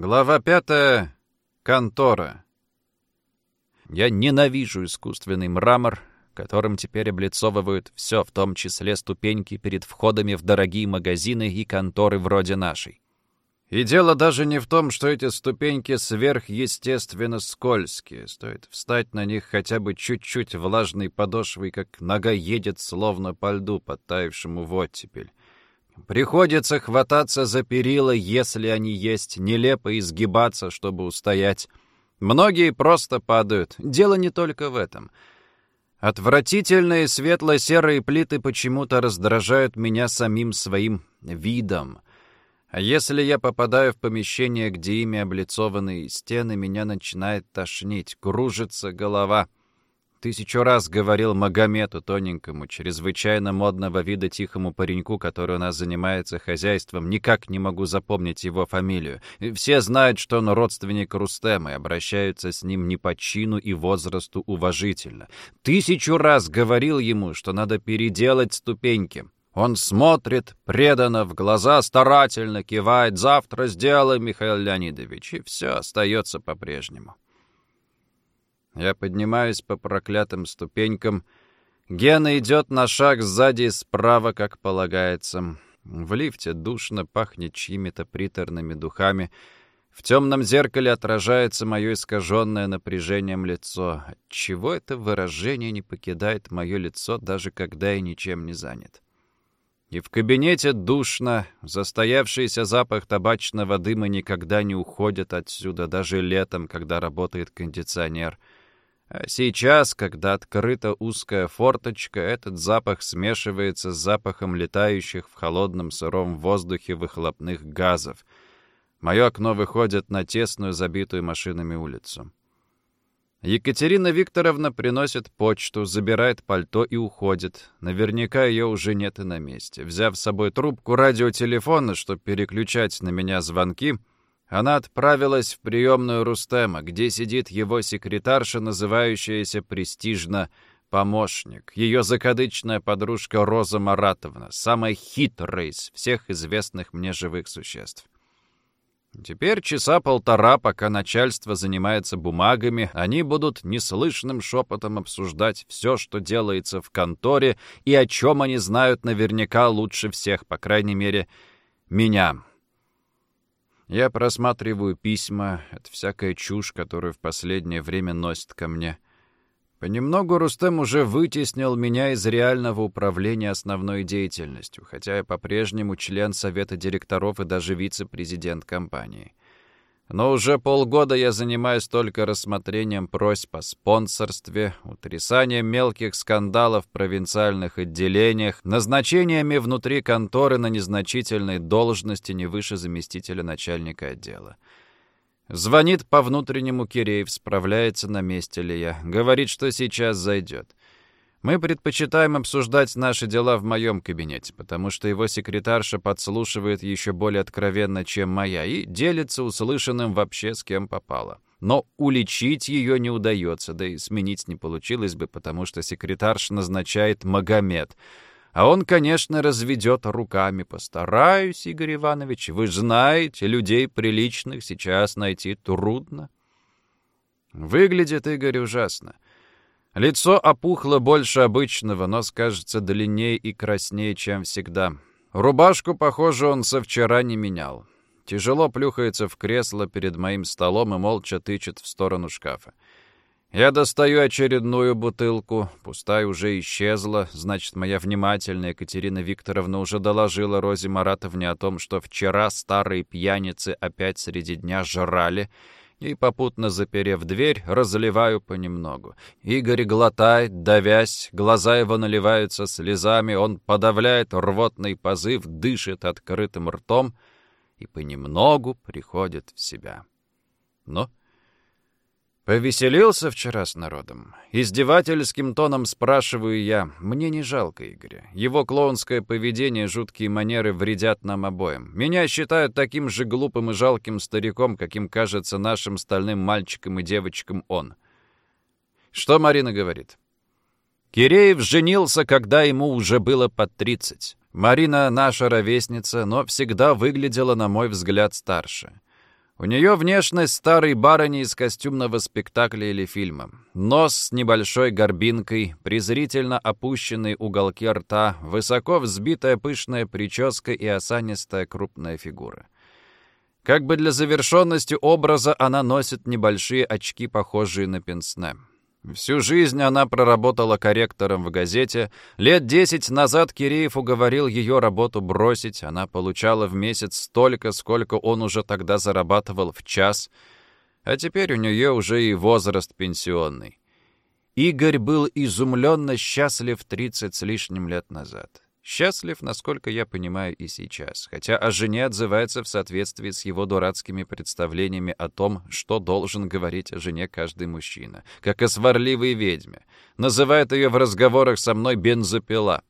Глава пятая. Контора. Я ненавижу искусственный мрамор, которым теперь облицовывают все, в том числе ступеньки перед входами в дорогие магазины и конторы вроде нашей. И дело даже не в том, что эти ступеньки сверхъестественно скользкие. Стоит встать на них хотя бы чуть-чуть влажной подошвой, как нога едет словно по льду, подтаявшему в оттепель. Приходится хвататься за перила, если они есть, нелепо изгибаться, чтобы устоять. Многие просто падают. Дело не только в этом. Отвратительные светло-серые плиты почему-то раздражают меня самим своим видом. А если я попадаю в помещение, где ими облицованные стены, меня начинает тошнить, кружится голова — Тысячу раз говорил Магомету тоненькому, чрезвычайно модного вида тихому пареньку, который у нас занимается хозяйством, никак не могу запомнить его фамилию. Все знают, что он родственник Рустема и обращаются с ним не по чину и возрасту уважительно. Тысячу раз говорил ему, что надо переделать ступеньки. Он смотрит преданно в глаза, старательно кивает «Завтра сделаем, Михаил Леонидович», и все остается по-прежнему. Я поднимаюсь по проклятым ступенькам. Гена идет на шаг сзади и справа, как полагается. В лифте душно пахнет чьими-то приторными духами. В темном зеркале отражается мое искаженное напряжением лицо. Чего это выражение не покидает мое лицо, даже когда я ничем не занят? И в кабинете душно, застоявшийся запах табачного дыма никогда не уходит отсюда, даже летом, когда работает кондиционер — сейчас, когда открыта узкая форточка, этот запах смешивается с запахом летающих в холодном сыром воздухе выхлопных газов. Мое окно выходит на тесную, забитую машинами улицу. Екатерина Викторовна приносит почту, забирает пальто и уходит. Наверняка ее уже нет и на месте. Взяв с собой трубку радиотелефона, чтобы переключать на меня звонки, она отправилась в приемную Рустема, где сидит его секретарша, называющаяся престижно «помощник», ее закадычная подружка Роза Маратовна, самая хитрая из всех известных мне живых существ. Теперь часа полтора, пока начальство занимается бумагами, они будут неслышным шепотом обсуждать все, что делается в конторе, и о чем они знают наверняка лучше всех, по крайней мере, меня, я просматриваю письма, это всякая чушь, которую в последнее время носит ко мне. Понемногу Рустем уже вытеснил меня из реального управления основной деятельностью, хотя я по-прежнему член совета директоров и даже вице-президент компании. Но уже полгода я занимаюсь только рассмотрением просьб о спонсорстве, утрясанием мелких скандалов в провинциальных отделениях, назначениями внутри конторы на незначительной должности не выше заместителя начальника отдела. Звонит по внутреннему Киреев, справляется, на месте ли я. Говорит, что сейчас зайдет. Мы предпочитаем обсуждать наши дела в моем кабинете, потому что его секретарша подслушивает еще более откровенно, чем моя, и делится услышанным вообще с кем попало. Но уличить ее не удается, да и сменить не получилось бы, потому что секретарша назначает Магомед. А он, конечно, разведет руками. Постараюсь, Игорь Иванович, вы знаете, людей приличных сейчас найти трудно. Выглядит Игорь ужасно. Лицо опухло больше обычного, нос кажется длиннее и краснее, чем всегда. Рубашку, похоже, он со вчера не менял. Тяжело плюхается в кресло перед моим столом и молча тычет в сторону шкафа. Я достаю очередную бутылку. Пустая уже исчезла. Значит, моя внимательная Екатерина Викторовна уже доложила Розе Маратовне о том, что вчера старые пьяницы опять среди дня жрали — и, попутно заперев дверь, разливаю понемногу. Игорь глотает, давясь, глаза его наливаются слезами, он подавляет рвотный позыв, дышит открытым ртом и понемногу приходит в себя. Но Повеселился вчера с народом. Издевательским тоном спрашиваю я. Мне не жалко Игоря. Его клоунское поведение, жуткие манеры вредят нам обоим. Меня считают таким же глупым и жалким стариком, каким кажется нашим стальным мальчиком и девочкам он. Что Марина говорит? Киреев женился, когда ему уже было под тридцать. Марина наша ровесница, но всегда выглядела, на мой взгляд, старше. У нее внешность старой барыни из костюмного спектакля или фильма. Нос с небольшой горбинкой, презрительно опущенные уголки рта, высоко взбитая пышная прическа и осанистая крупная фигура. Как бы для завершенности образа она носит небольшие очки, похожие на пенсне. Всю жизнь она проработала корректором в газете. Лет десять назад Киреев уговорил ее работу бросить. Она получала в месяц столько, сколько он уже тогда зарабатывал в час. А теперь у нее уже и возраст пенсионный. Игорь был изумленно счастлив 30 с лишним лет назад. Счастлив, насколько я понимаю, и сейчас, хотя о жене отзывается в соответствии с его дурацкими представлениями о том, что должен говорить о жене каждый мужчина, как о сварливой ведьме. Называет ее в разговорах со мной бензопила.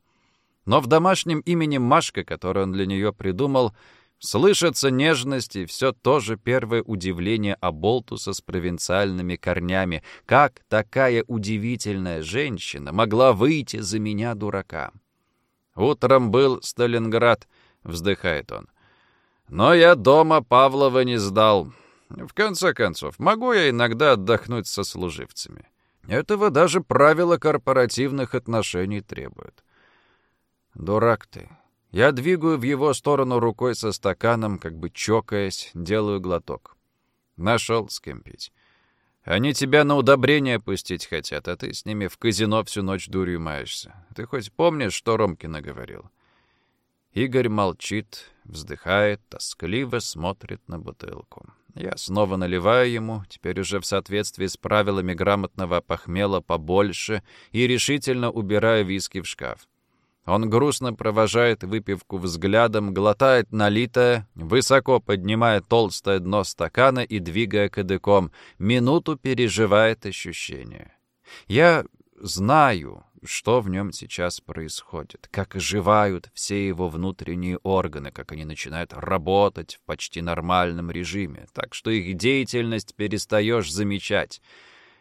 Но в домашнем имени Машка, которое он для нее придумал, слышатся нежности, все то же первое удивление Аболтуса с провинциальными корнями. Как такая удивительная женщина могла выйти за меня, дурака? Утром был Сталинград, вздыхает он. Но я дома Павлова не сдал. В конце концов, могу я иногда отдохнуть со служивцами. Этого даже правила корпоративных отношений требуют. Дурак ты. Я двигаю в его сторону рукой со стаканом, как бы чокаясь, делаю глоток. Нашел с кем пить. Они тебя на удобрение пустить хотят, а ты с ними в казино всю ночь дурью маешься. Ты хоть помнишь, что Ромкина говорил?» Игорь молчит, вздыхает, тоскливо смотрит на бутылку. Я снова наливаю ему, теперь уже в соответствии с правилами грамотного похмела побольше, и решительно убираю виски в шкаф. Он грустно провожает выпивку взглядом, глотает налитое, высоко поднимая толстое дно стакана и двигая кадыком. Минуту переживает ощущение. Я знаю, что в нем сейчас происходит, как оживают все его внутренние органы, как они начинают работать в почти нормальном режиме, так что их деятельность перестаешь замечать —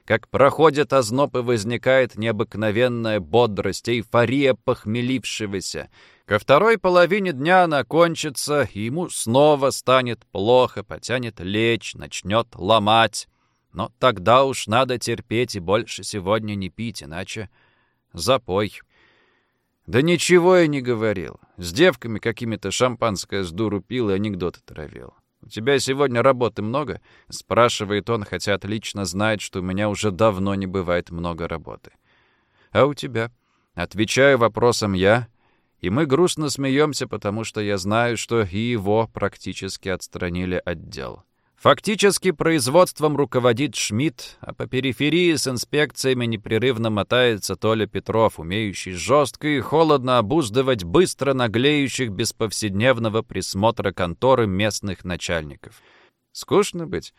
как проходит озноб и возникает необыкновенная бодрость, эйфория похмелившегося. Ко второй половине дня она кончится, и ему снова станет плохо, потянет лечь, начнет ломать. Но тогда уж надо терпеть и больше сегодня не пить, иначе запой. Да ничего я не говорил. С девками какими-то шампанское с дуру пил и анекдоты травил. «У тебя сегодня работы много?» — спрашивает он, хотя отлично знает, что у меня уже давно не бывает много работы. «А у тебя?» Отвечаю вопросом я, и мы грустно смеемся, потому что я знаю, что и его практически отстранили от дел. Фактически производством руководит Шмидт, а по периферии с инспекциями непрерывно мотается Толя Петров, умеющий жестко и холодно обуздывать быстро наглеющих без повседневного присмотра конторы местных начальников. Скучно быть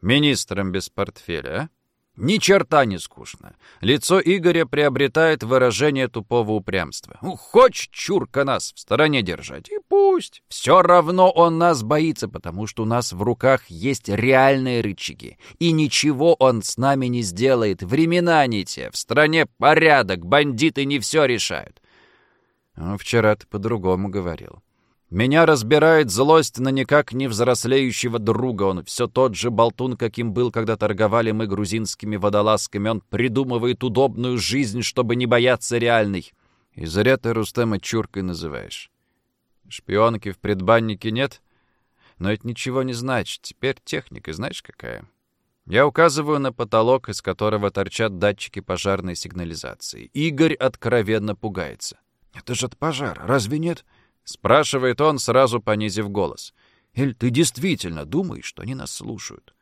министром без портфеля, а? Ни черта не скучно. Лицо Игоря приобретает выражение тупого упрямства. Хочет чурка нас в стороне держать, пусть. Все равно он нас боится, потому что у нас в руках есть реальные рычаги. И ничего он с нами не сделает. Времена не те, в стране порядок, бандиты не все решают. Ну, вчера ты по-другому говорил. Меня разбирает злость на никак не взрослеющего друга. Он все тот же болтун, каким был, когда торговали мы грузинскими водолазками. Он придумывает удобную жизнь, чтобы не бояться реальной. И зря ты Рустема чуркой называешь. Шпионки в предбаннике нет? Но это ничего не значит. Теперь техника знаешь какая? Я указываю на потолок, из которого торчат датчики пожарной сигнализации. Игорь откровенно пугается. «Это же от пожара, разве нет?» Спрашивает он, сразу понизив голос. «Эль, ты действительно думаешь, что они нас слушают?»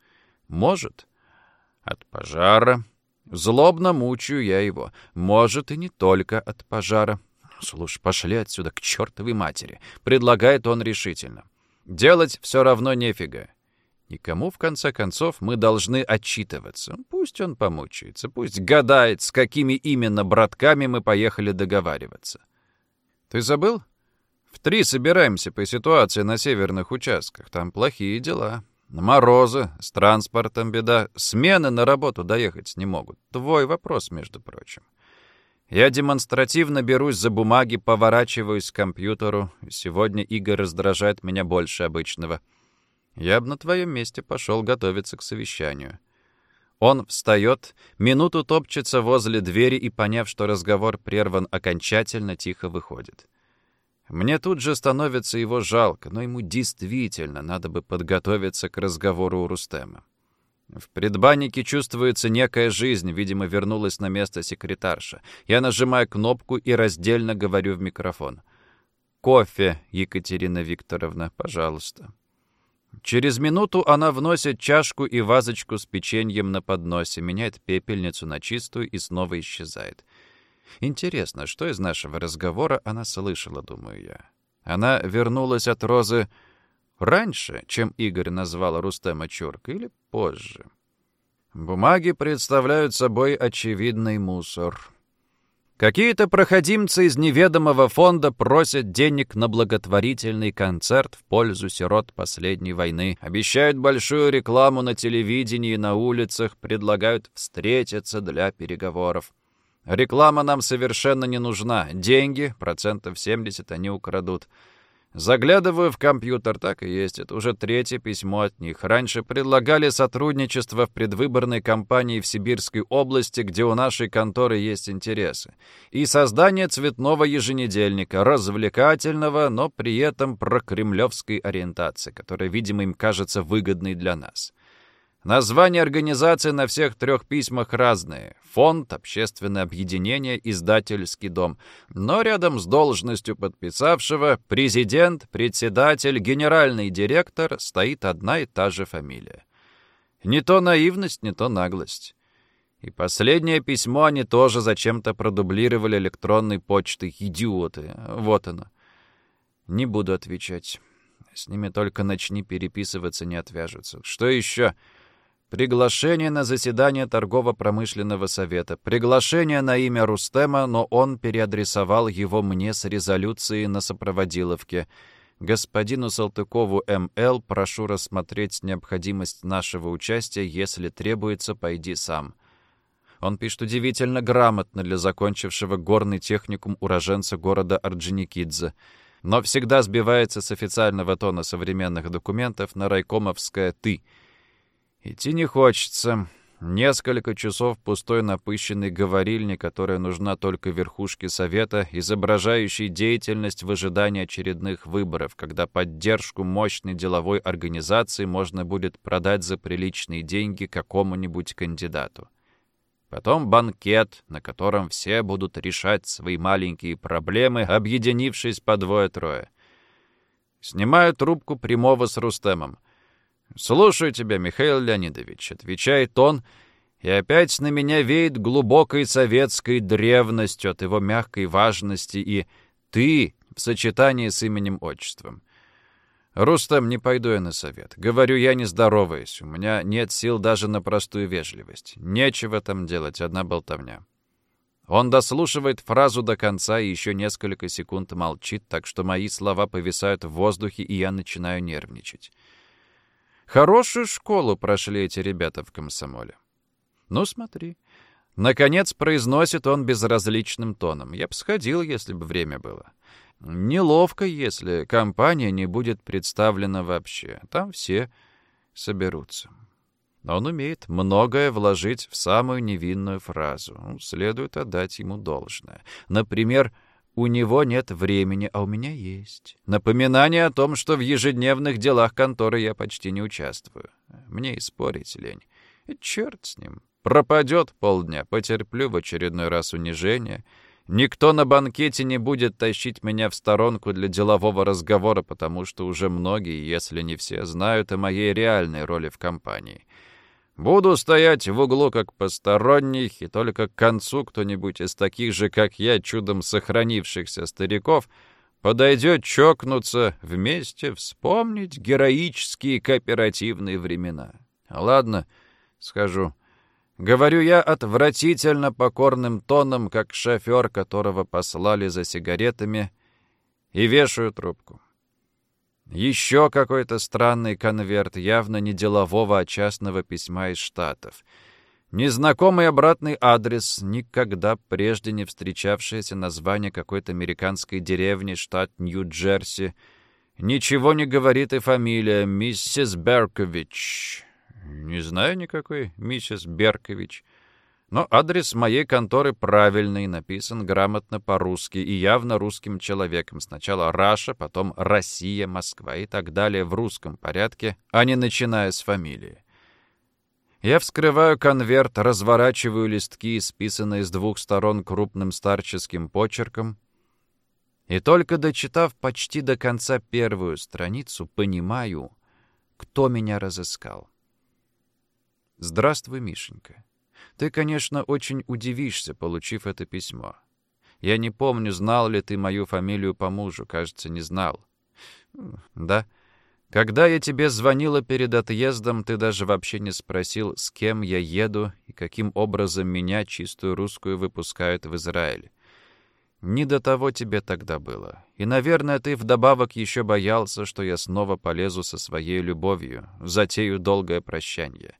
«Может. От пожара. Злобно мучаю я его. Может, и не только от пожара. Слушай, пошли отсюда к чертовой матери», — предлагает он решительно. «Делать все равно нефига. Никому, в конце концов, мы должны отчитываться. Пусть он помучается, пусть гадает, с какими именно братками мы поехали договариваться. Ты забыл? В три собираемся по ситуации на северных участках. Там плохие дела. Морозы, с транспортом беда. Смены на работу доехать не могут. Твой вопрос, между прочим. Я демонстративно берусь за бумаги, поворачиваюсь к компьютеру. Сегодня Игорь раздражает меня больше обычного. Я бы на твоем месте пошел готовиться к совещанию. Он встает, минуту топчется возле двери и, поняв, что разговор прерван окончательно, тихо выходит. Мне тут же становится его жалко, но ему действительно надо бы подготовиться к разговору у Рустема. В предбаннике чувствуется некая жизнь, видимо, вернулась на место секретарша. Я нажимаю кнопку и раздельно говорю в микрофон. «Кофе, Екатерина Викторовна, пожалуйста». Через минуту она вносит чашку и вазочку с печеньем на подносе, меняет пепельницу на чистую и снова исчезает. Интересно, что из нашего разговора она слышала, думаю я. Она вернулась от Розы раньше, чем Игорь назвал Рустема Чурка, или позже? Бумаги представляют собой очевидный мусор. Какие-то проходимцы из неведомого фонда просят денег на благотворительный концерт в пользу сирот последней войны, обещают большую рекламу на телевидении и на улицах, предлагают встретиться для переговоров. Реклама нам совершенно не нужна. Деньги, процентов 70, они украдут. Заглядываю в компьютер, так и есть. Это уже третье письмо от них. Раньше предлагали сотрудничество в предвыборной кампании в Сибирской области, где у нашей конторы есть интересы. И создание цветного еженедельника, развлекательного, но при этом прокремлевской ориентации, которая, видимо, им кажется выгодной для нас. Названия организации на всех трех письмах разные. Фонд, общественное объединение, издательский дом. Но рядом с должностью подписавшего президент, председатель, генеральный директор стоит одна и та же фамилия. Не то наивность, не то наглость. И последнее письмо они тоже зачем-то продублировали электронной почтой. Идиоты. Вот оно. Не буду отвечать. С ними только начни переписываться, не отвяжутся. Что еще? Приглашение на заседание торгово-промышленного совета. Приглашение на имя Рустема, но он переадресовал его мне с резолюцией на сопроводиловке. Господину Салтыкову М.Л. прошу рассмотреть необходимость нашего участия, если требуется, пойди сам. Он пишет удивительно грамотно для закончившего горный техникум уроженца города Орджоникидзе, но всегда сбивается с официального тона современных документов на райкомовское «ты», Идти не хочется. Несколько часов пустой напыщенной говорильни, которая нужна только верхушке совета, изображающей деятельность в ожидании очередных выборов, когда поддержку мощной деловой организации можно будет продать за приличные деньги какому-нибудь кандидату. Потом банкет, на котором все будут решать свои маленькие проблемы, объединившись по двое-трое. Снимаю трубку прямого с Рустемом. «Слушаю тебя, Михаил Леонидович», — отвечает он, и опять на меня веет глубокой советской древностью от его мягкой важности и «ты» в сочетании с именем-отчеством. «Рустам, не пойду я на совет. Говорю, я не здороваюсь. У меня нет сил даже на простую вежливость. Нечего там делать, одна болтовня». Он дослушивает фразу до конца и еще несколько секунд молчит, так что мои слова повисают в воздухе, и я начинаю нервничать. Хорошую школу прошли эти ребята в комсомоле. Ну, смотри. Наконец произносит он безразличным тоном. Я бы сходил, если бы время было. Неловко, если компания не будет представлена вообще. Там все соберутся. Он умеет многое вложить в самую невинную фразу. Следует отдать ему должное. Например, у него нет времени, а у меня есть. Напоминание о том, что в ежедневных делах конторы я почти не участвую. Мне и спорить лень. И черт с ним. Пропадет полдня, потерплю в очередной раз унижение. Никто на банкете не будет тащить меня в сторонку для делового разговора, потому что уже многие, если не все, знают о моей реальной роли в компании. Буду стоять в углу как посторонний, и только к концу кто-нибудь из таких же, как я, чудом сохранившихся стариков, подойдет чокнуться вместе, вспомнить героические кооперативные времена. Ладно, скажу. Говорю я отвратительно покорным тоном, как шофер, которого послали за сигаретами, и вешаю трубку. Еще какой-то странный конверт, явно не делового, а частного письма из Штатов. Незнакомый обратный адрес, никогда прежде не встречавшееся название какой-то американской деревни, штат Нью-Джерси. Ничего не говорит и фамилия миссис Беркович. Не знаю никакой миссис Беркович. Но адрес моей конторы правильный, написан грамотно по-русски и явно русским человеком. Сначала Раша, потом Россия, Москва и так далее в русском порядке, а не начиная с фамилии. Я вскрываю конверт, разворачиваю листки, списанные с двух сторон крупным старческим почерком, и только дочитав почти до конца первую страницу, понимаю, кто меня разыскал. «Здравствуй, Мишенька. Ты, конечно, очень удивишься, получив это письмо. Я не помню, знал ли ты мою фамилию по мужу, кажется, не знал. Да. Когда я тебе звонила перед отъездом, ты даже вообще не спросил, с кем я еду и каким образом меня, чистую русскую, выпускают в Израиль. Не до того тебе тогда было. И, наверное, ты вдобавок еще боялся, что я снова полезу со своей любовью, затею долгое прощание.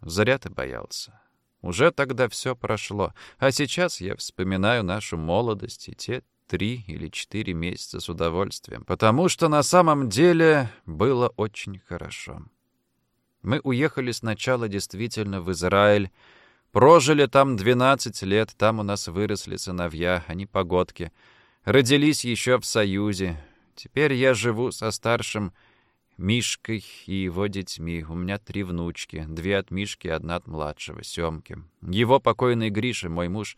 Зря ты боялся. Уже тогда все прошло, а сейчас я вспоминаю нашу молодость и те три или четыре месяца с удовольствием, потому что на самом деле было очень хорошо. Мы уехали сначала действительно в Израиль, прожили там 12 лет, там у нас выросли сыновья, они погодки, родились еще в Союзе. Теперь я живу со старшим Мишкой и его детьми. У меня три внучки, две от Мишки, одна от младшего, Семки. Его покойный Гриша, мой муж,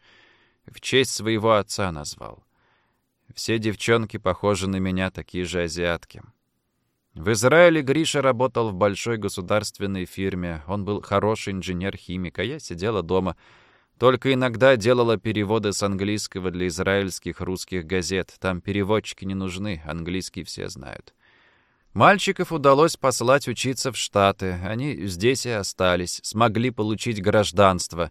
в честь своего отца назвал. Все девчонки похожи на меня, такие же азиатки. В Израиле Гриша работал в большой государственной фирме. Он был хороший инженер-химик, а я сидела дома. Только иногда делала переводы с английского для израильских русских газет. Там переводчики не нужны, английский все знают. Мальчиков удалось послать учиться в Штаты. Они здесь и остались, смогли получить гражданство.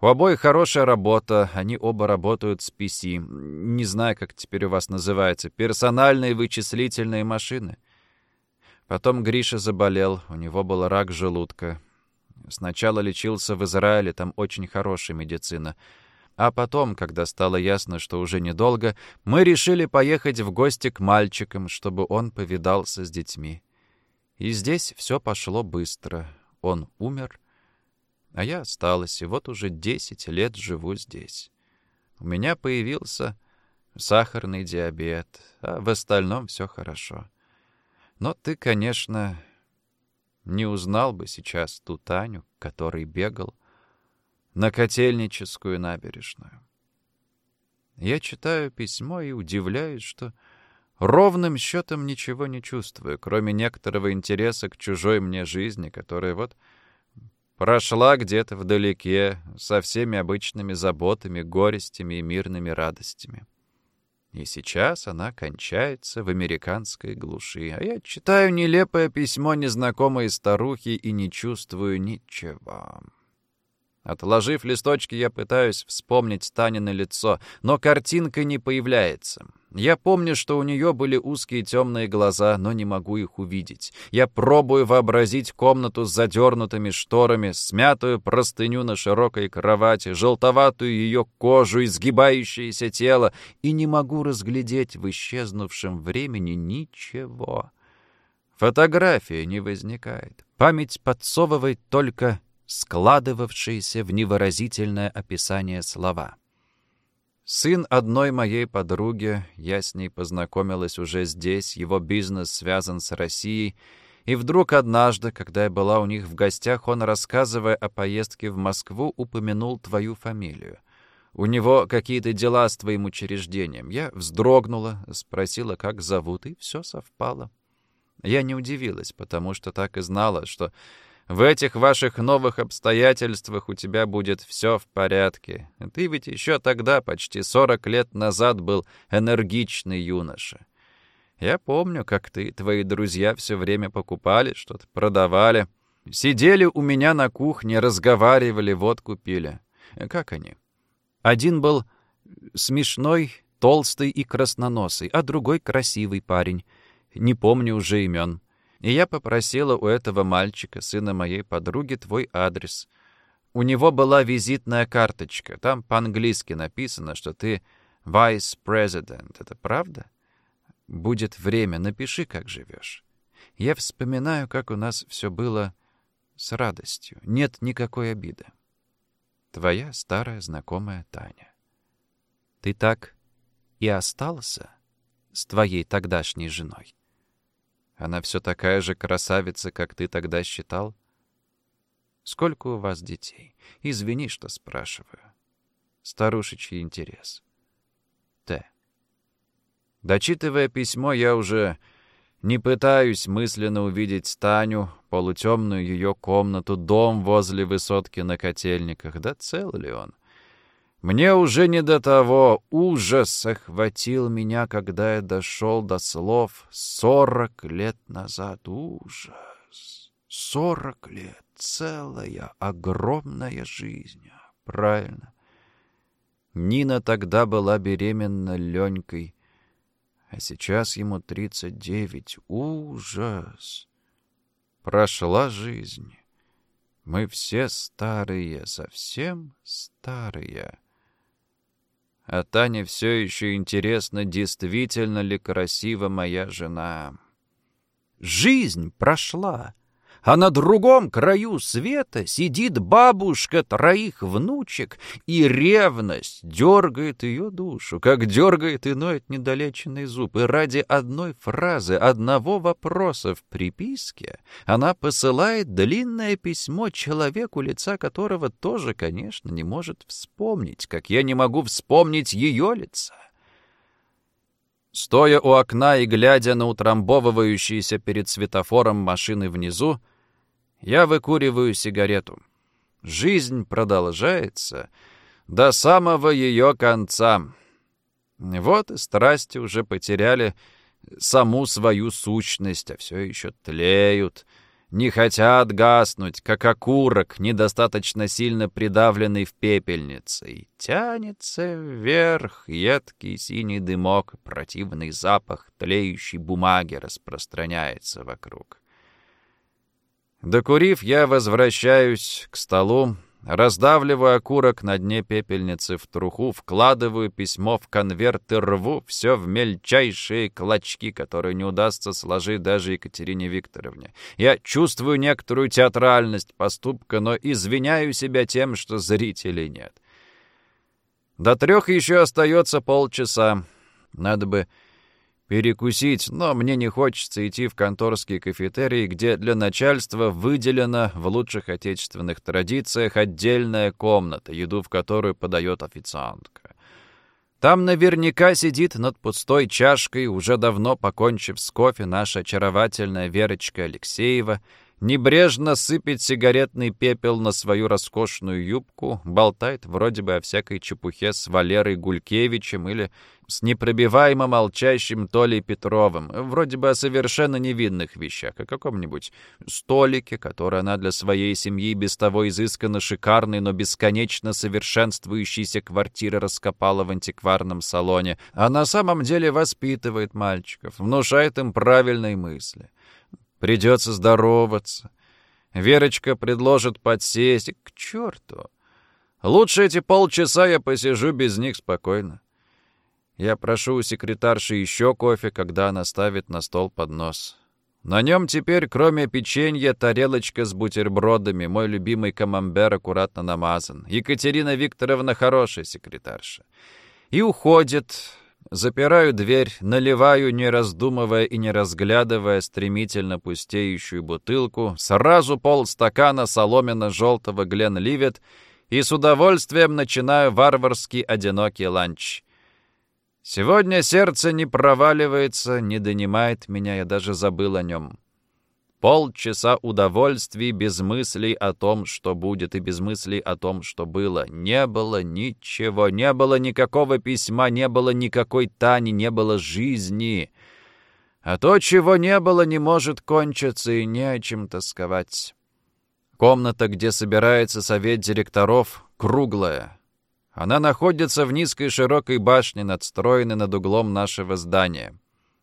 У обоих хорошая работа, они оба работают с PC. Не знаю, как теперь у вас называется. Персональные вычислительные машины. Потом Гриша заболел, у него был рак желудка. Сначала лечился в Израиле, там очень хорошая медицина. А потом, когда стало ясно, что уже недолго, мы решили поехать в гости к мальчикам, чтобы он повидался с детьми. И здесь все пошло быстро. Он умер, а я осталась, и вот уже десять лет живу здесь. У меня появился сахарный диабет, а в остальном все хорошо. Но ты, конечно, не узнал бы сейчас ту Таню, который бегал, на Котельническую набережную. Я читаю письмо и удивляюсь, что ровным счетом ничего не чувствую, кроме некоторого интереса к чужой мне жизни, которая вот прошла где-то вдалеке, со всеми обычными заботами, горестями и мирными радостями. И сейчас она кончается в американской глуши, а я читаю нелепое письмо незнакомой старухи и не чувствую ничего. Отложив листочки, я пытаюсь вспомнить Танино лицо, но картинка не появляется. Я помню, что у нее были узкие темные глаза, но не могу их увидеть. Я пробую вообразить комнату с задернутыми шторами, смятую простыню на широкой кровати, желтоватую ее кожу, изгибающееся тело, и не могу разглядеть в исчезнувшем времени ничего. Фотография не возникает. Память подсовывает только складывавшиеся в невыразительное описание слова. Сын одной моей подруги, я с ней познакомилась уже здесь, его бизнес связан с Россией, и вдруг однажды, когда я была у них в гостях, он, рассказывая о поездке в Москву, упомянул твою фамилию. У него какие-то дела с твоим учреждением. Я вздрогнула, спросила, как зовут, и все совпало. Я не удивилась, потому что так и знала, что в этих ваших новых обстоятельствах у тебя будет все в порядке. Ты ведь еще тогда, почти 40 лет назад, был энергичный юноша. Я помню, как ты и твои друзья все время покупали, что-то продавали. Сидели у меня на кухне, разговаривали, водку пили. Как они? Один был смешной, толстый и красноносый, а другой красивый парень. Не помню уже имен. И я попросила у этого мальчика, сына моей подруги, твой адрес. У него была визитная карточка. Там по-английски написано, что ты vice president. Это правда? Будет время, напиши, как живешь. Я вспоминаю, как у нас все было с радостью. Нет никакой обиды. Твоя старая знакомая Таня. Ты так и остался с твоей тогдашней женой? Она все такая же красавица, как ты тогда считал? Сколько у вас детей? Извини, что спрашиваю. Старушечий интерес. Т. Дочитывая письмо, я уже не пытаюсь мысленно увидеть Таню, полутемную ее комнату, дом возле высотки на котельниках. Да цел ли он? Мне уже не до того. Ужас охватил меня, когда я дошел до слов «сорок лет назад». Ужас! Сорок лет! Целая, огромная жизнь. Правильно. Нина тогда была беременна Ленькой, а сейчас ему тридцать девять. Ужас! Прошла жизнь. Мы все старые, совсем старые. А Тане все еще интересно, действительно ли красива моя жена. Жизнь прошла а на другом краю света сидит бабушка троих внучек, и ревность дергает ее душу, как дергает и ноет недолеченный зуб. И ради одной фразы, одного вопроса в приписке она посылает длинное письмо человеку, лица которого тоже, конечно, не может вспомнить, как я не могу вспомнить ее лица. Стоя у окна и глядя на утрамбовывающиеся перед светофором машины внизу, я выкуриваю сигарету. Жизнь продолжается до самого ее конца. Вот и страсти уже потеряли саму свою сущность, а все еще тлеют, не хотят гаснуть, как окурок, недостаточно сильно придавленный в пепельнице, и тянется вверх едкий синий дымок, противный запах тлеющей бумаги распространяется вокруг. Докурив, я возвращаюсь к столу, раздавливаю окурок на дне пепельницы в труху, вкладываю письмо в конверт и рву все в мельчайшие клочки, которые не удастся сложить даже Екатерине Викторовне. Я чувствую некоторую театральность поступка, но извиняю себя тем, что зрителей нет. До трех еще остается полчаса. Надо бы перекусить, но мне не хочется идти в конторский кафетерий, где для начальства выделена в лучших отечественных традициях отдельная комната, еду в которую подает официантка. Там наверняка сидит над пустой чашкой, уже давно покончив с кофе, наша очаровательная Верочка Алексеева — небрежно сыпет сигаретный пепел на свою роскошную юбку, болтает вроде бы о всякой чепухе с Валерой Гулькевичем или с непробиваемо молчащим Толей Петровым, вроде бы о совершенно невинных вещах, о каком-нибудь столике, который она для своей семьи без того изысканно шикарной, но бесконечно совершенствующейся квартиры раскопала в антикварном салоне, а на самом деле воспитывает мальчиков, внушает им правильные мысли. Придется здороваться. Верочка предложит подсесть. К черту! Лучше эти полчаса я посижу без них спокойно. Я прошу у секретарши еще кофе, когда она ставит на стол поднос. На нем теперь, кроме печенья, тарелочка с бутербродами, мой любимый камамбер аккуратно намазан. Екатерина Викторовна хорошая секретарша. И уходит, Запираю дверь, наливаю, не раздумывая и не разглядывая стремительно пустеющую бутылку, сразу полстакана соломенно-желтого Глен Ливет и с удовольствием начинаю варварский одинокий ланч. Сегодня сердце не проваливается, не донимает меня, я даже забыл о нем. Полчаса удовольствий без мыслей о том, что будет, и без мыслей о том, что было. Не было ничего, не было никакого письма, не было никакой Тани, не было жизни. А то, чего не было, не может кончиться, и не о чем тосковать. Комната, где собирается совет директоров, круглая. Она находится в низкой широкой башне, надстроенной над углом нашего здания.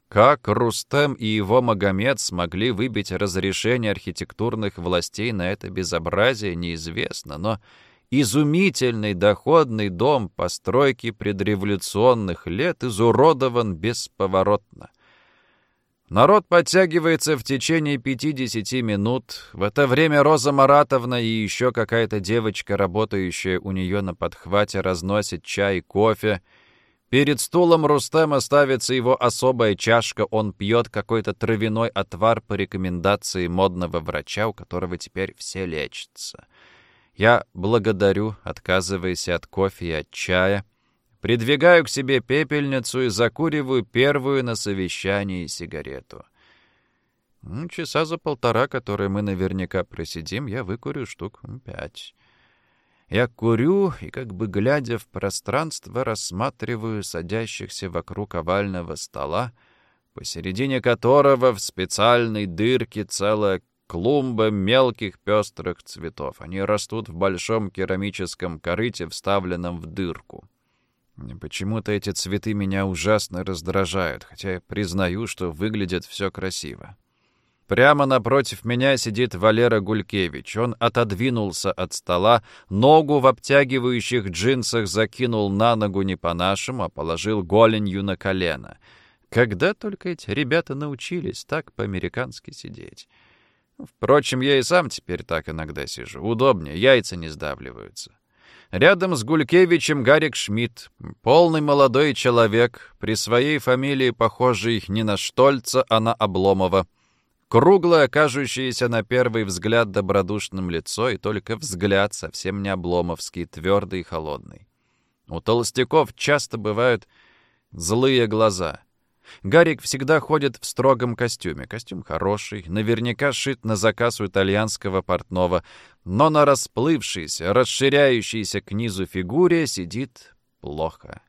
Как Рустем и его Магомед смогли выбить разрешение архитектурных властей на это безобразие, неизвестно, но изумительный доходный дом постройки предреволюционных лет изуродован бесповоротно. Народ подтягивается в течение 50 минут. В это время Роза Маратовна и еще какая-то девочка, работающая у нее на подхвате, разносит чай и кофе. Перед стулом Рустема ставится его особая чашка, он пьет какой-то травяной отвар по рекомендации модного врача, у которого теперь все лечатся. Я благодарю, отказываясь от кофе и от чая. Придвигаю к себе пепельницу и закуриваю первую на совещании сигарету. Часа за полтора, которые мы наверняка просидим, я выкурю штук пять. Я курю и, как бы глядя в пространство, рассматриваю садящихся вокруг овального стола, посередине которого в специальной дырке целая клумба мелких пестрых цветов. Они растут в большом керамическом корыте, вставленном в дырку. Почему-то эти цветы меня ужасно раздражают, хотя я признаю, что выглядит все красиво. Прямо напротив меня сидит Валера Гулькевич. Он отодвинулся от стола, ногу в обтягивающих джинсах закинул на ногу не по-нашему, а положил голенью на колено. Когда только эти ребята научились так по-американски сидеть? Впрочем, я и сам теперь так иногда сижу. Удобнее, яйца не сдавливаются. Рядом с Гулькевичем Гарик Шмидт, полный молодой человек, при своей фамилии похожий не на Штольца, а на Обломова. Круглое, кажущееся на первый взгляд добродушным лицо, и только взгляд совсем не обломовский, твердый и холодный. У толстяков часто бывают злые глаза — Гарик всегда ходит в строгом костюме. Костюм хороший, наверняка шит на заказ у итальянского портного, но на расплывшейся, расширяющейся к низу фигуре сидит плохо.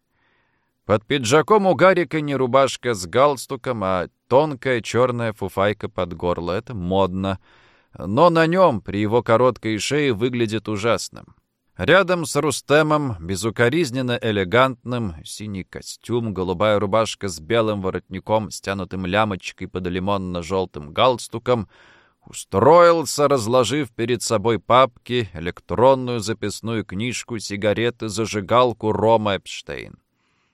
Под пиджаком у Гарика не рубашка с галстуком, а тонкая черная фуфайка под горло. Это модно. Но на нем, при его короткой шее, выглядит ужасным. Рядом с Рустемом, безукоризненно элегантным, синий костюм, голубая рубашка с белым воротником, стянутым лямочкой под лимонно-желтым галстуком, устроился, разложив перед собой папки, электронную записную книжку, сигареты, зажигалку Рома Эпштейн.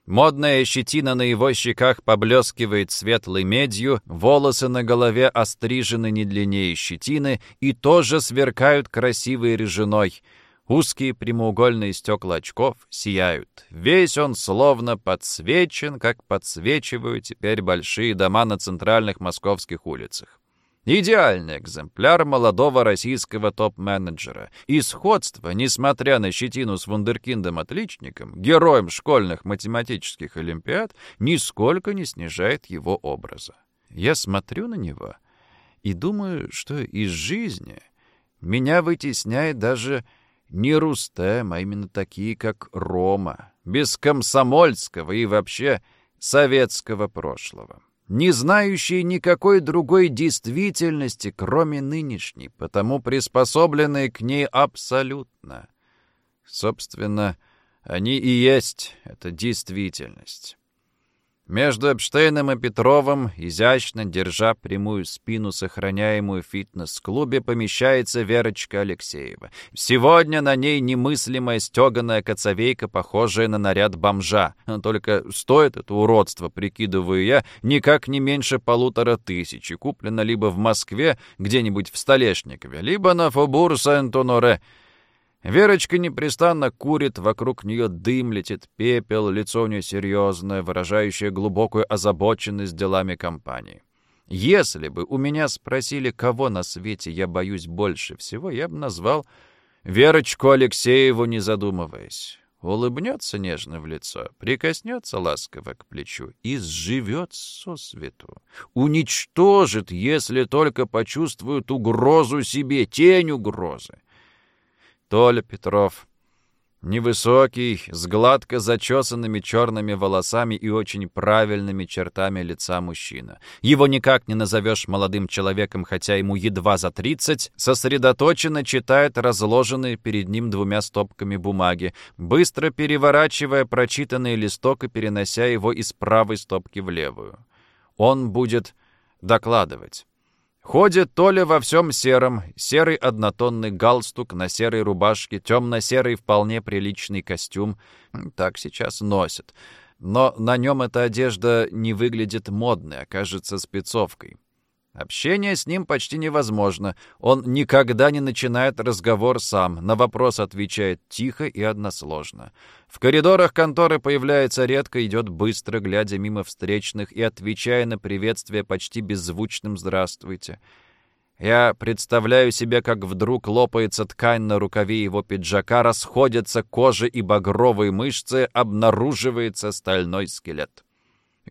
Модная щетина на его щеках поблескивает светлой медью, волосы на голове острижены не длиннее щетины и тоже сверкают красивой режиной — Узкие прямоугольные стекла очков сияют. Весь он словно подсвечен, как подсвечивают теперь большие дома на центральных московских улицах. Идеальный экземпляр молодого российского топ-менеджера. И сходство, несмотря на щетину с вундеркиндом-отличником, героем школьных математических олимпиад, нисколько не снижает его образа. Я смотрю на него и думаю, что из жизни меня вытесняет даже не Рустем, а именно такие, как Рома, без комсомольского и вообще советского прошлого, не знающие никакой другой действительности, кроме нынешней, потому приспособленные к ней абсолютно. Собственно, они и есть эта действительность. Между Эпштейном и Петровым, изящно держа прямую спину, сохраняемую в фитнес-клубе, помещается Верочка Алексеева. Сегодня на ней немыслимая стеганая коцовейка, похожая на наряд бомжа. Только стоит это уродство, прикидываю я, никак не меньше полутора тысяч, и куплено либо в Москве, где-нибудь в Столешникове, либо на Фобур Сент-Оноре. Верочка непрестанно курит, вокруг нее дым, летит пепел, лицо у нее серьезное, выражающее глубокую озабоченность делами компании. Если бы у меня спросили, кого на свете я боюсь больше всего, я бы назвал Верочку Алексееву, не задумываясь. Улыбнется нежно в лицо, прикоснется ласково к плечу и сживет сосвету. Уничтожит, если только почувствует угрозу себе, тень угрозы. Толя Петров. Невысокий, с гладко зачесанными черными волосами и очень правильными чертами лица мужчина. Его никак не назовешь молодым человеком, хотя ему едва за тридцать, сосредоточенно читает разложенные перед ним двумя стопками бумаги, быстро переворачивая прочитанный листок и перенося его из правой стопки в левую. Он будет докладывать. Ходит Толя во всем сером, серый однотонный галстук на серой рубашке, темно-серый вполне приличный костюм. Так сейчас носят. но на нем эта одежда не выглядит модной, а кажется спецовкой. Общение с ним почти невозможно. Он никогда не начинает разговор сам, на вопрос отвечает тихо и односложно. В коридорах конторы появляется редко, идет быстро, глядя мимо встречных и отвечая на приветствие почти беззвучным «здравствуйте». Я представляю себе, как вдруг лопается ткань на рукаве его пиджака, расходятся кожа и багровые мышцы, обнаруживается стальной скелет.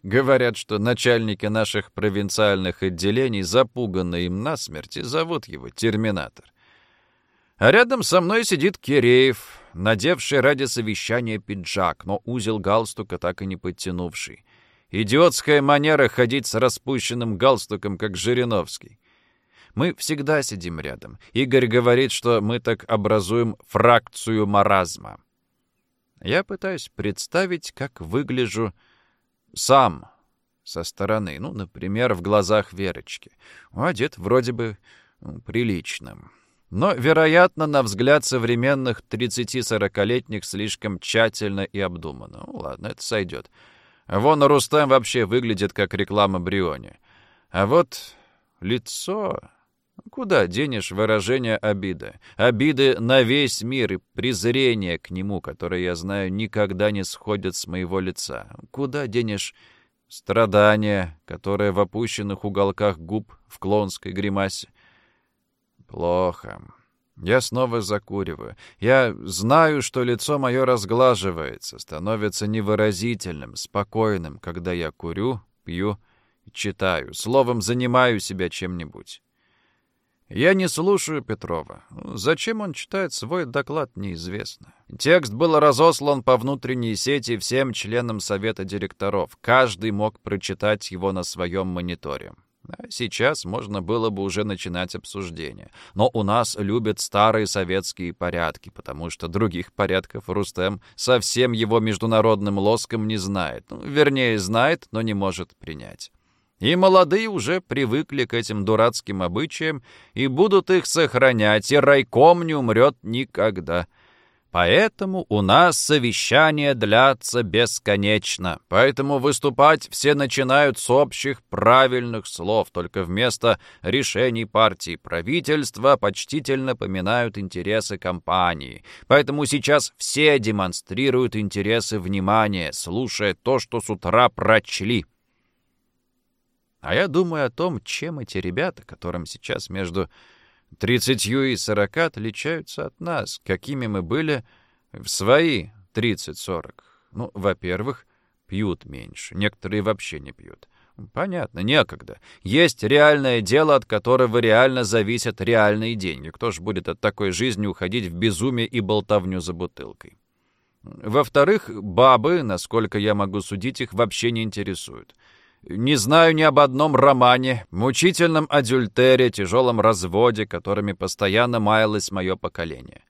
Говорят, что начальники наших провинциальных отделений, запуганные им насмерть, и зовут его Терминатор. А рядом со мной сидит Киреев, надевший ради совещания пиджак, но узел галстука так и не подтянувший. Идиотская манера ходить с распущенным галстуком, как Жириновский. Мы всегда сидим рядом. Игорь говорит, что мы так образуем фракцию маразма. Я пытаюсь представить, как выгляжу сам со стороны. Ну, например, в глазах Верочки. Одет вроде бы ну, приличным. Но, вероятно, на взгляд современных 30-40-летних слишком тщательно и обдуманно. Ну, ладно, это сойдет. Вон Рустам вообще выглядит как реклама Бриони. А вот лицо... Куда денешь выражение обиды? Обиды на весь мир и презрение к нему, которое, я знаю, никогда не сходит с моего лица. Куда денешь страдания, которое в опущенных уголках губ в клонской гримасе? Плохо. Я снова закуриваю. Я знаю, что лицо мое разглаживается, становится невыразительным, спокойным, когда я курю, пью, читаю, словом, занимаю себя чем-нибудь. Я не слушаю Петрова. Зачем он читает свой доклад, неизвестно. Текст был разослан по внутренней сети всем членам совета директоров. Каждый мог прочитать его на своем мониторе. А сейчас можно было бы уже начинать обсуждение. Но у нас любят старые советские порядки, потому что других порядков Рустем совсем его международным лоском не знает. Ну, вернее, знает, но не может принять. И молодые уже привыкли к этим дурацким обычаям и будут их сохранять, и райком не умрет никогда. Поэтому у нас совещания длятся бесконечно. Поэтому выступать все начинают с общих правильных слов, только вместо решений партии правительства почтительно поминают интересы компании. Поэтому сейчас все демонстрируют интересы внимания, слушая то, что с утра прочли. А я думаю о том, чем эти ребята, которым сейчас между тридцатью и сорока, отличаются от нас, какими мы были в свои тридцать-сорок. Ну, во-первых, пьют меньше, некоторые вообще не пьют. Понятно, некогда. Есть реальное дело, от которого реально зависят реальные деньги. Кто ж будет от такой жизни уходить в безумие и болтовню за бутылкой? Во-вторых, бабы, насколько я могу судить, их вообще не интересуют. Не знаю ни об одном романе, мучительном адюльтере, тяжелом разводе, которыми постоянно маялось мое поколение.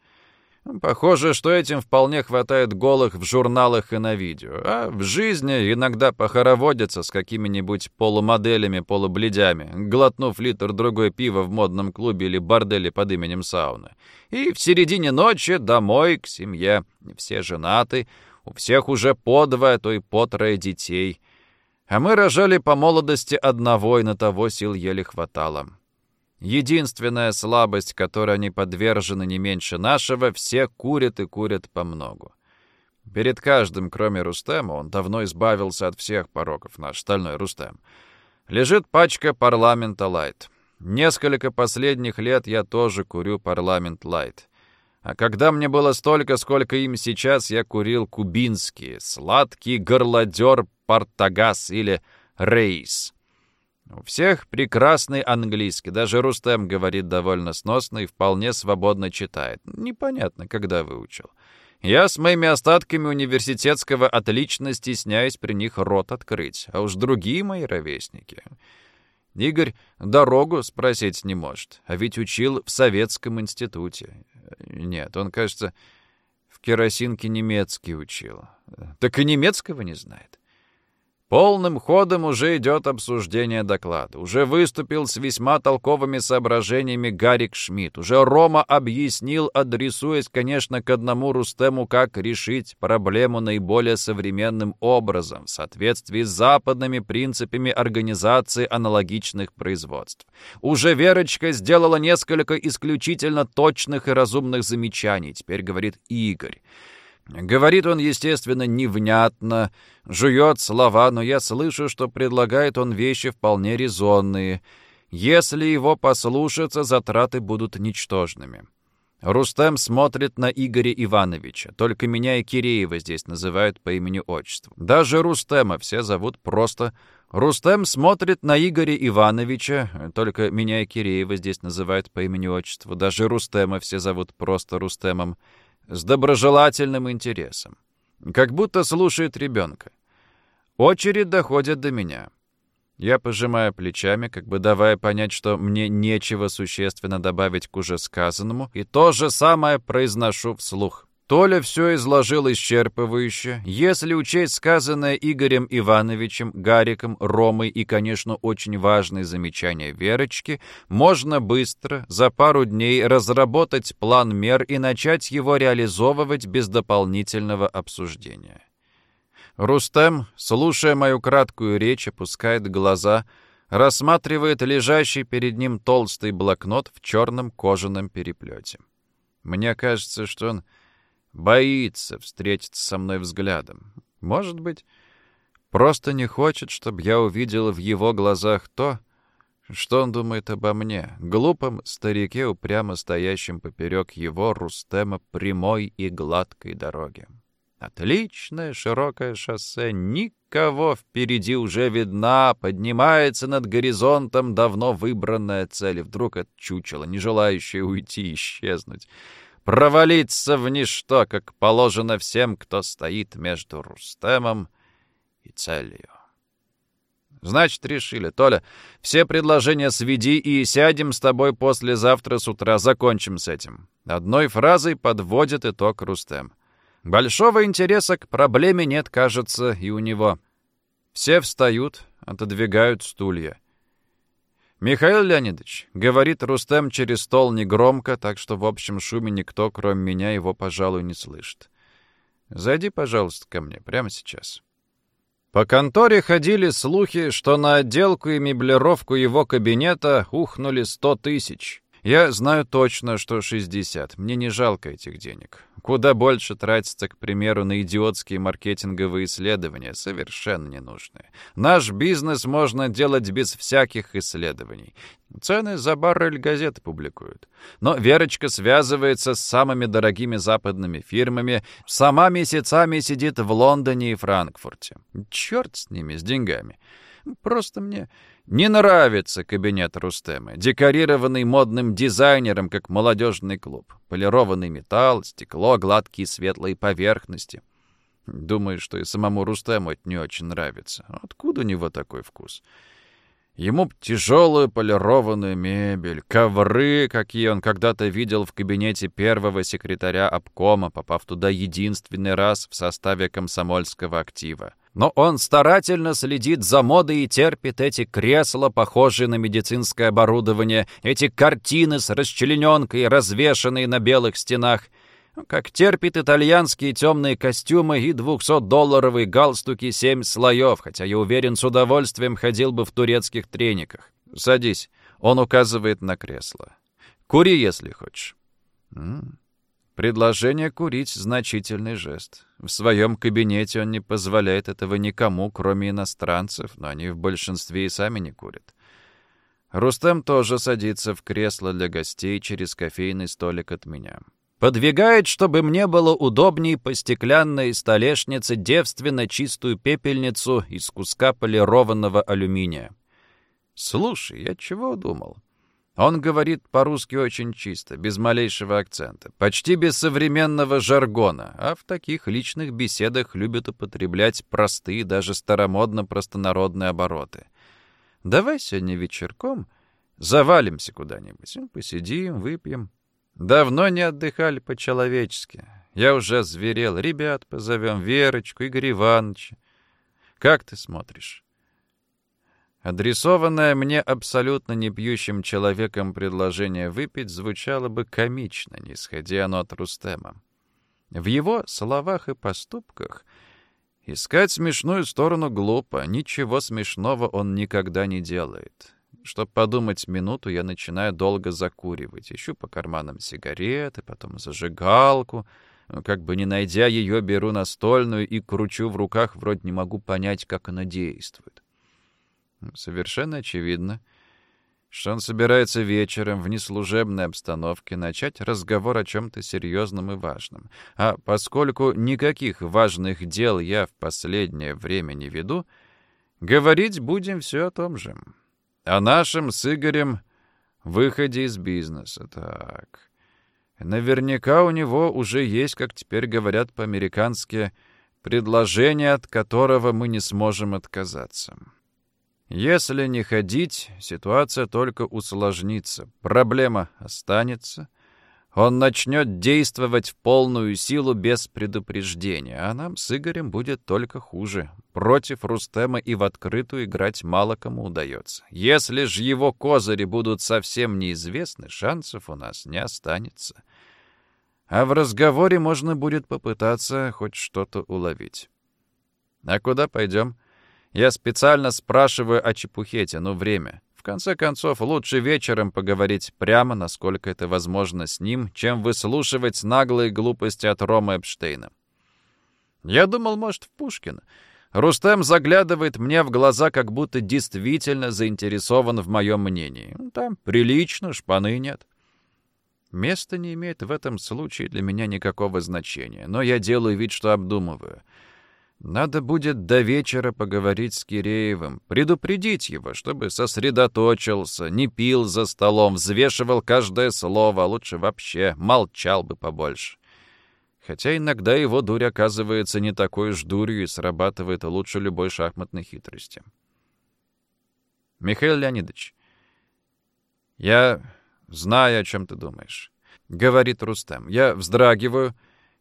Похоже, что этим вполне хватает голых в журналах и на видео, а в жизни иногда похороводятся с какими-нибудь полумоделями-полубледями, глотнув литр другой пива в модном клубе или борделе под именем сауна. И в середине ночи домой к семье. Все женаты, у всех уже по два, а то и по трое детей — а мы рожали по молодости одного, и на того сил еле хватало. Единственная слабость, которой они подвержены не меньше нашего, все курят и курят по многу. Перед каждым, кроме Рустема, он давно избавился от всех пороков, наш стальной Рустем. Лежит пачка парламента лайт. Несколько последних лет я тоже курю парламент лайт. А когда мне было столько, сколько им сейчас, я курил кубинские, сладкий горлодер Партагас или Рейс. У всех прекрасный английский, даже Рустем говорит довольно сносно и вполне свободно читает. Непонятно, когда выучил. Я с моими остатками университетского отлично стесняюсь при них рот открыть, а уж другие мои ровесники... Игорь дорогу спросить не может, а ведь учил в советском институте. Нет, он, кажется, в керосинке немецкий учил. Так и немецкого не знает. Полным ходом уже идет обсуждение доклада. Уже выступил с весьма толковыми соображениями Гарик Шмидт. Уже Рома объяснил, адресуясь, конечно, к одному Рустему, как решить проблему наиболее современным образом, в соответствии с западными принципами организации аналогичных производств. Уже Верочка сделала несколько исключительно точных и разумных замечаний. Теперь говорит Игорь. Говорит он, естественно, невнятно, жует слова, но я слышу, что предлагает он вещи вполне резонные. Если его послушаться, затраты будут ничтожными. Рустем смотрит на Игоря Ивановича. Только меня и Киреева здесь называют по имени-отчеству. Даже Рустема все зовут просто... Рустем смотрит на Игоря Ивановича. Только меня и Киреева здесь называют по имени-отчеству. Даже Рустема все зовут просто Рустемом с доброжелательным интересом, как будто слушает ребенка. Очередь доходит до меня. Я пожимаю плечами, как бы давая понять, что мне нечего существенно добавить к уже сказанному, и то же самое произношу вслух. Толя все изложил исчерпывающе. Если учесть сказанное Игорем Ивановичем, Гариком, Ромой и, конечно, очень важные замечания Верочки, можно быстро, за пару дней, разработать план мер и начать его реализовывать без дополнительного обсуждения. Рустем, слушая мою краткую речь, опускает глаза, рассматривает лежащий перед ним толстый блокнот в черном кожаном переплете. Мне кажется, что он Боится встретиться со мной взглядом. Может быть, просто не хочет, чтобы я увидел в его глазах то, что он думает обо мне, глупом старике, упрямо стоящем поперек его Рустема прямой и гладкой дороги. Отличное широкое шоссе, никого впереди уже видна, поднимается над горизонтом давно выбранная цель, и вдруг от чучела, не желающее уйти, исчезнуть провалиться в ничто, как положено всем, кто стоит между Рустемом и целью. Значит, решили. Толя, все предложения сведи и сядем с тобой послезавтра с утра. Закончим с этим. Одной фразой подводит итог Рустем. Большого интереса к проблеме нет, кажется, и у него. Все встают, отодвигают стулья. «Михаил Леонидович», — говорит Рустем через стол негромко, так что в общем шуме никто, кроме меня, его, пожалуй, не слышит. «Зайди, пожалуйста, ко мне прямо сейчас». По конторе ходили слухи, что на отделку и меблировку его кабинета ухнули сто тысяч. Я знаю точно, что 60. Мне не жалко этих денег. Куда больше тратится, к примеру, на идиотские маркетинговые исследования, совершенно ненужные. Наш бизнес можно делать без всяких исследований. Цены за баррель газеты публикуют. Но Верочка связывается с самыми дорогими западными фирмами, сама месяцами сидит в Лондоне и Франкфурте. Черт с ними, с деньгами. Просто мне не нравится кабинет Рустема, декорированный модным дизайнером, как молодежный клуб. Полированный металл, стекло, гладкие светлые поверхности. Думаю, что и самому Рустему это не очень нравится. Откуда у него такой вкус? Ему тяжелую полированную мебель, ковры, какие он когда-то видел в кабинете первого секретаря обкома, попав туда единственный раз в составе комсомольского актива. Но он старательно следит за модой и терпит эти кресла, похожие на медицинское оборудование, эти картины с расчлененкой, развешанные на белых стенах, как терпит итальянские темные костюмы и 200-долларовые галстуки семь слоев, хотя, я уверен, с удовольствием ходил бы в турецких трениках. «Садись», — он указывает на кресло. «Кури, если хочешь». М -м. Предложение курить — значительный жест. В своем кабинете он не позволяет этого никому, кроме иностранцев, но они в большинстве и сами не курят. Рустем тоже садится в кресло для гостей через кофейный столик от меня. Подвигает, чтобы мне было удобней по стеклянной столешнице девственно чистую пепельницу из куска полированного алюминия. Слушай, я чего думал? Он говорит по-русски очень чисто, без малейшего акцента, почти без современного жаргона, а в таких личных беседах любит употреблять простые, даже старомодно-простонародные обороты. Давай сегодня вечерком завалимся куда-нибудь, посидим, выпьем. Давно не отдыхали по-человечески. Я уже зверел. Ребят позовем, Верочку, Игорь Ивановича. Как ты смотришь?» Адресованное мне абсолютно непьющим человеком предложение выпить звучало бы комично, не сходя оно от Рустема. В его словах и поступках искать смешную сторону глупо, ничего смешного он никогда не делает. Чтоб подумать минуту, я начинаю долго закуривать. Ищу по карманам сигареты, потом зажигалку. Как бы не найдя ее, беру настольную и кручу в руках, вроде не могу понять, как она действует. Совершенно очевидно, что он собирается вечером в неслужебной обстановке начать разговор о чем-то серьезном и важном. А поскольку никаких важных дел я в последнее время не веду, говорить будем все о том же. О нашем с Игорем выходе из бизнеса. Так. Наверняка у него уже есть, как теперь говорят по-американски, предложение, от которого мы не сможем отказаться. Если не ходить, ситуация только усложнится, проблема останется. Он начнет действовать в полную силу без предупреждения, а нам с Игорем будет только хуже. Против Рустема и в открытую играть мало кому удается. Если же его козыри будут совсем неизвестны, шансов у нас не останется. А в разговоре можно будет попытаться хоть что-то уловить. А куда пойдем? Я специально спрашиваю о чепухете, но время. В конце концов, лучше вечером поговорить прямо, насколько это возможно с ним, чем выслушивать наглые глупости от Рома Эпштейна. Я думал, может, в Пушкина. Рустем заглядывает мне в глаза, как будто действительно заинтересован в моем мнении. Ну, там прилично, шпаны нет. Место не имеет в этом случае для меня никакого значения, но я делаю вид, что обдумываю — надо будет до вечера поговорить с Киреевым, предупредить его, чтобы сосредоточился, не пил за столом, взвешивал каждое слово, а лучше вообще молчал бы побольше. Хотя иногда его дурь оказывается не такой уж дурью и срабатывает лучше любой шахматной хитрости. Михаил Леонидович, я знаю, о чем ты думаешь. — говорит Рустем. Я вздрагиваю,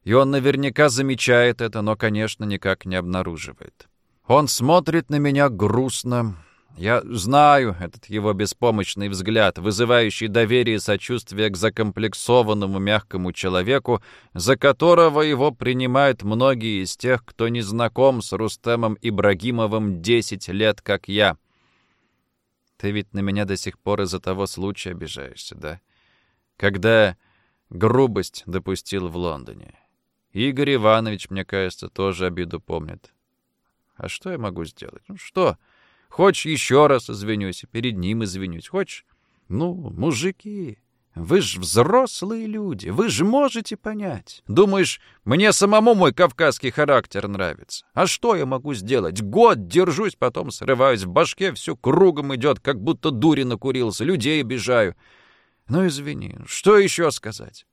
и он наверняка замечает это, но, конечно, никак не обнаруживает. Он смотрит на меня грустно. Я знаю этот его беспомощный взгляд, вызывающий доверие и сочувствие к закомплексованному мягкому человеку, за которого его принимают многие из тех, кто не знаком с Рустемом Ибрагимовым десять лет, как я. Ты ведь на меня до сих пор из-за того случая обижаешься, да? Когда грубость допустил в Лондоне. Игорь Иванович, мне кажется, тоже обиду помнит. А что я могу сделать? Ну что? Хочешь, еще раз извинюсь, перед ним извинюсь. Хочешь? Ну, мужики, вы ж взрослые люди, вы же можете понять. Думаешь, мне самому мой кавказский характер нравится. А что я могу сделать? Год держусь, потом срываюсь в башке, все кругом идет, как будто дури накурился, людей обижаю. Ну, извини, что еще сказать?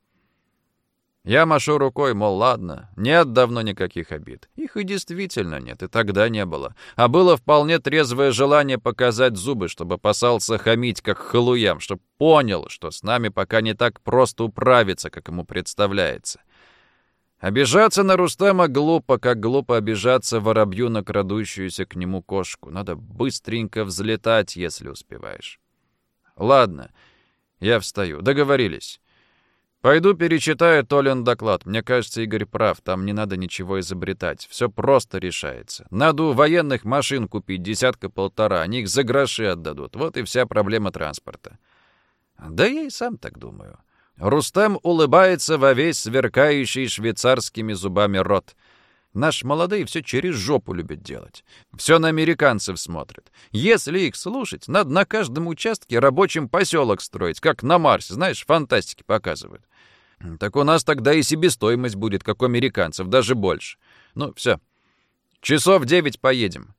Я машу рукой, мол, ладно, нет давно никаких обид. Их и действительно нет, и тогда не было. А было вполне трезвое желание показать зубы, чтобы опасался хамить, как халуям, чтобы понял, что с нами пока не так просто управиться, как ему представляется. Обижаться на Рустема глупо, как глупо обижаться воробью на крадущуюся к нему кошку. Надо быстренько взлетать, если успеваешь. Ладно, я встаю. Договорились. Пойду перечитаю Толин доклад. Мне кажется, Игорь прав, там не надо ничего изобретать. Все просто решается. Надо у военных машин купить десятка-полтора, они их за гроши отдадут. Вот и вся проблема транспорта. Да я и сам так думаю. Рустем улыбается во весь сверкающий швейцарскими зубами рот — Наш молодые все через жопу любят делать. Все на американцев смотрят. Если их слушать, надо на каждом участке рабочим поселок строить, как на Марсе, знаешь, фантастики показывают. Так у нас тогда и себестоимость будет, как у американцев, даже больше. Ну, все. Часов девять поедем.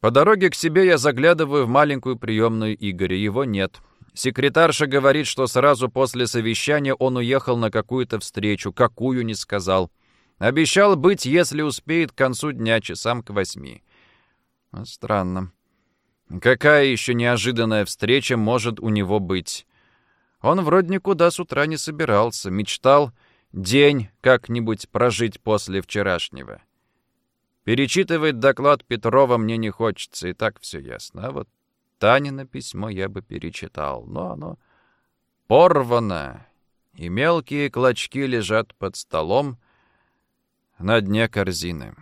По дороге к себе я заглядываю в маленькую приемную Игоря. Его нет. Секретарша говорит, что сразу после совещания он уехал на какую-то встречу. Какую, не сказал. Обещал быть, если успеет, к концу дня, часам к восьми. Странно. Какая еще неожиданная встреча может у него быть? Он вроде никуда с утра не собирался, мечтал день как-нибудь прожить после вчерашнего. Перечитывать доклад Петрова мне не хочется, и так все ясно. А вот Танина письмо я бы перечитал, но оно порвано, и мелкие клочки лежат под столом на дне корзины.